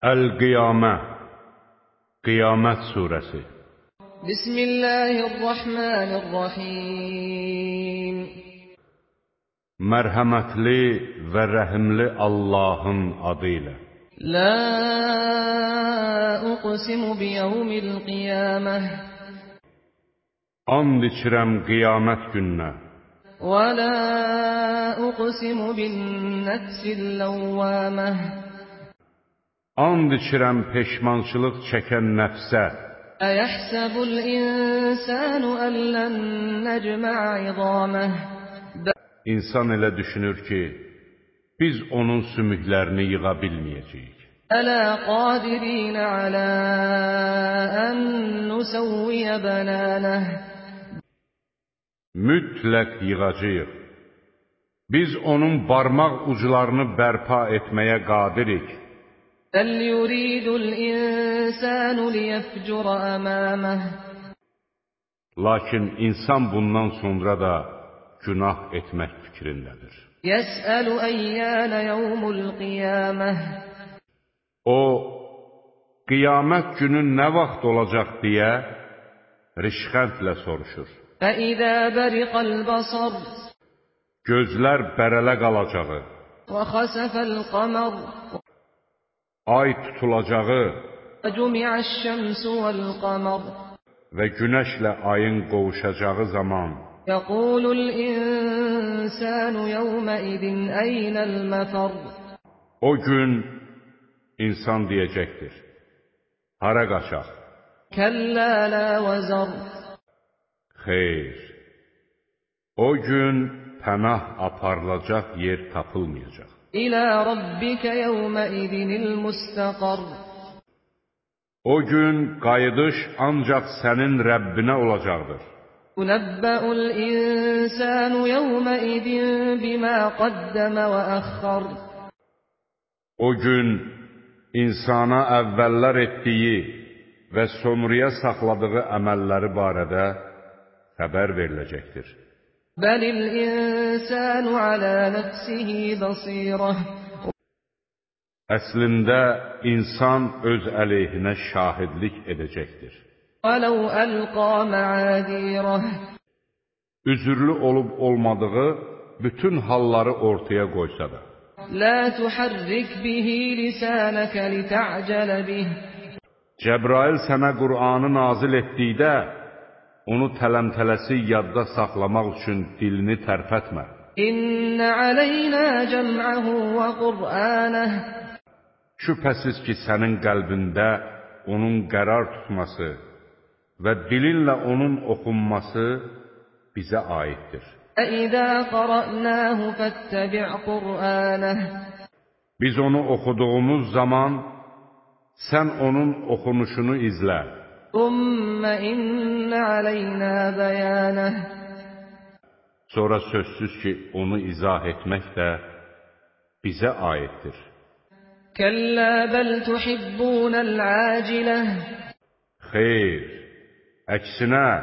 Əl-Qiyamə Qiyamət surəsi Bismillahirrahmanirrahim. Mərhəmətli və rəhimli Allahın adı ilə. La uqsimu biyevmil qiyamah. And içirəm qiyamət gününə. Və la uqsimu bin nəfsil ləvvəmah And içirəm peşmançılıq çəkən nəfsə Əyəhsəbul insanu ən lən nəcmə'a izamah İnsan elə düşünür ki, biz onun sümüklərini yığa bilməyəcəyik. Ələ qadirinə alə ən nusəvviyə bənənəh Mütləq yığacağıq. Biz onun barmaq uclarını bərpa etməyə qadirik. Bəl yuridul insanu liyəfcura əməməh Lakin insan bundan sonra da günah etmək fikrindədir. Yəsəlu əyyənə yevmul qiyaməh O, qiyamət günü nə vaxt olacaq deyə rişxəndlə soruşur. Fəidə bəriqəl basar Gözlər bərələ qalacağı, və xəsəfəl qamar ay tutulacağı və günəşlə ayın qovuşacağı zaman o gün insan deyəcəkdir. Hara qaçaq? Xeyr. O gün pənah aparılacaq yer tapılmayacaq. İlə rabbikə yevməidinil müstəqar O gün qayıdış ancaq sənin Rəbbinə olacaqdır. Tunəbbəul insanu yevməidin bimə qaddəmə və əxxar O gün insana əvvəllər etdiyi və sonraya saxladığı əməlləri barədə xəbər veriləcəkdir. Bəlil insanu alə nəfsihi basirə Əslində insan öz əleyhinə şahidlik edəcəkdir. وَلَوْ أَلْقَى مَعَاذِيرَهُ Üzürlü olub olmadığı bütün halları ortaya qoysa da. لَا تُحَرِّكْ بِهِ لِسَانَكَ لِتَعْجَلَ بِهِ Cəbrail sənə Qur'anı nazil etdikdə, onu tələmtələsi yadda saxlamaq üçün dilini tərpətmə. İnna alayna cəm'ahu və qur'anah. Şübhəsiz ki, sənin qəlbində onun qərar tutması və dilinlə onun oxunması bizə aiddir. E Əizə qara'nahu fəttəbi' qur'anah. Biz onu oxuduğumuz zaman sən onun oxunuşunu izlə. Sonra sözsüz ki onu izah etmek de bize aittir. Hayır, aksine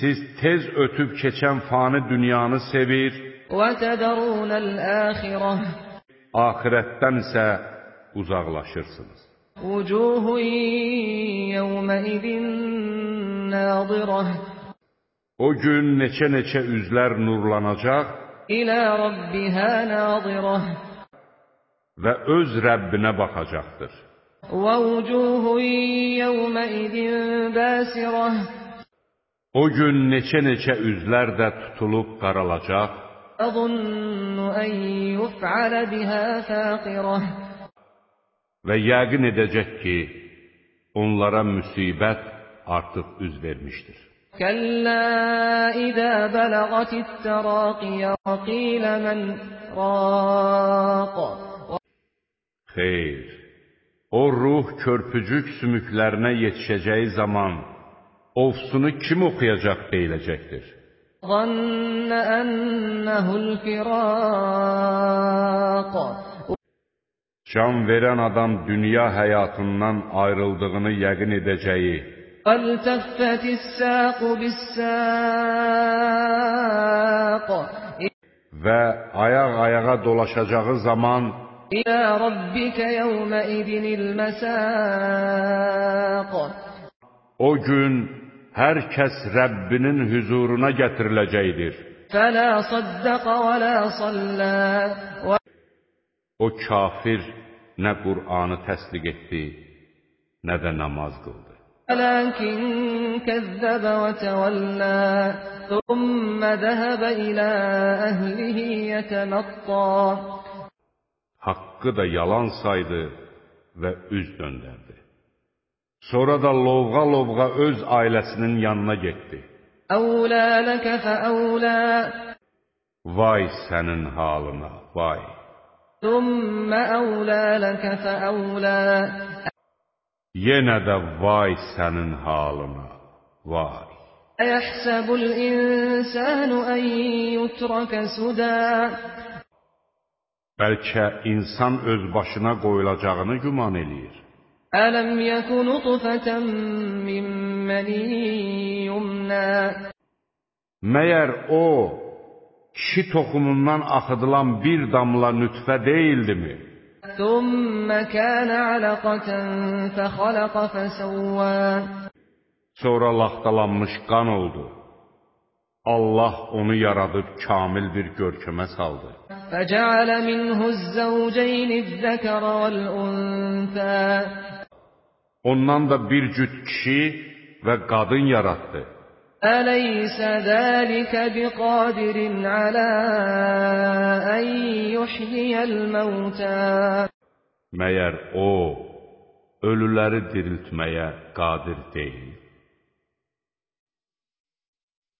siz tez ötüp keçen fani dünyanı sevir. Ahiretten ise uzaklaşırsınız. وُجُوهٌ يَوْمَئِذٍ نَاظِرَةٌ O gün neçə-neçə üzlər nurlanacaq إِلَى رَبِّهَا نَاظِرَةٌ və öz Rəbbinə baxacaqdır. وَوُجُوهٌ يَوْمَئِذٍ بَاسِرَةٌ O gün neçə-neçə üzlər də tutulub qaralacaq تَظُنُّ أَن يُفْعَلَ بِهَا فَاقِرَةٌ Və yəqin edəcək ki, onlara müsibət artıq üz vermişdir. Kəllə idə bələğətit təraqiyə və qilə mən raq. Xeyr, o ruh körpücük sümüklərinə yetişəcəyi zaman ovsunu kim oxuyacaq deyiləcəkdir. Zannə ənəhul firaq. Can verən adam dünya həyatından ayrıldığını yəqin edəcəyi وَالْتَفَّتِ السَّاقُ بِالسَّاقِ və ayaq ayağa dolaşacağı zaman إلى ربك يومئذ المساق O gün hər kəs Rəbbinin hüzuruna gətiriləcəkdir. فلا صدق ولا صلى O kafir nə Qur'anı təsdiq etdi, nə də namaz qıldı. Lakin kəzzəbə və təvəllə, thumma zəhəbə ilə əhlihi yətəmətta. Haqqı da yalan saydı və üz döndərdi. Sonra da lovğa-lovğa öz ailəsinin yanına getdi. Əvlə ləkə fəəvlə. Vay sənin halına, vay! ثم أولى لك فأولى Yenə də vay sənin halına, vay! أيحسب الإنسان أن يترك سدى Bəlkə insan öz başına qoyulacağını güman eləyir. ألم يك نطفة من مني يمنى Məyər o, kişi toxumundan axıdılan bir damla nütfə deyildimi? ثم كان علقة فخلق فسوى Sonra laxtalanmış qan oldu. Allah onu yaradıb kamil bir görkəmə saldı. فجعل منه الزوجين الذكر والأنثى Ondan da bir cüt kişi və qadın yaratdı. أليس ذلك بقادر على أن يحيي الموتى Məyər o, ölüləri diriltməyə qadir deyil.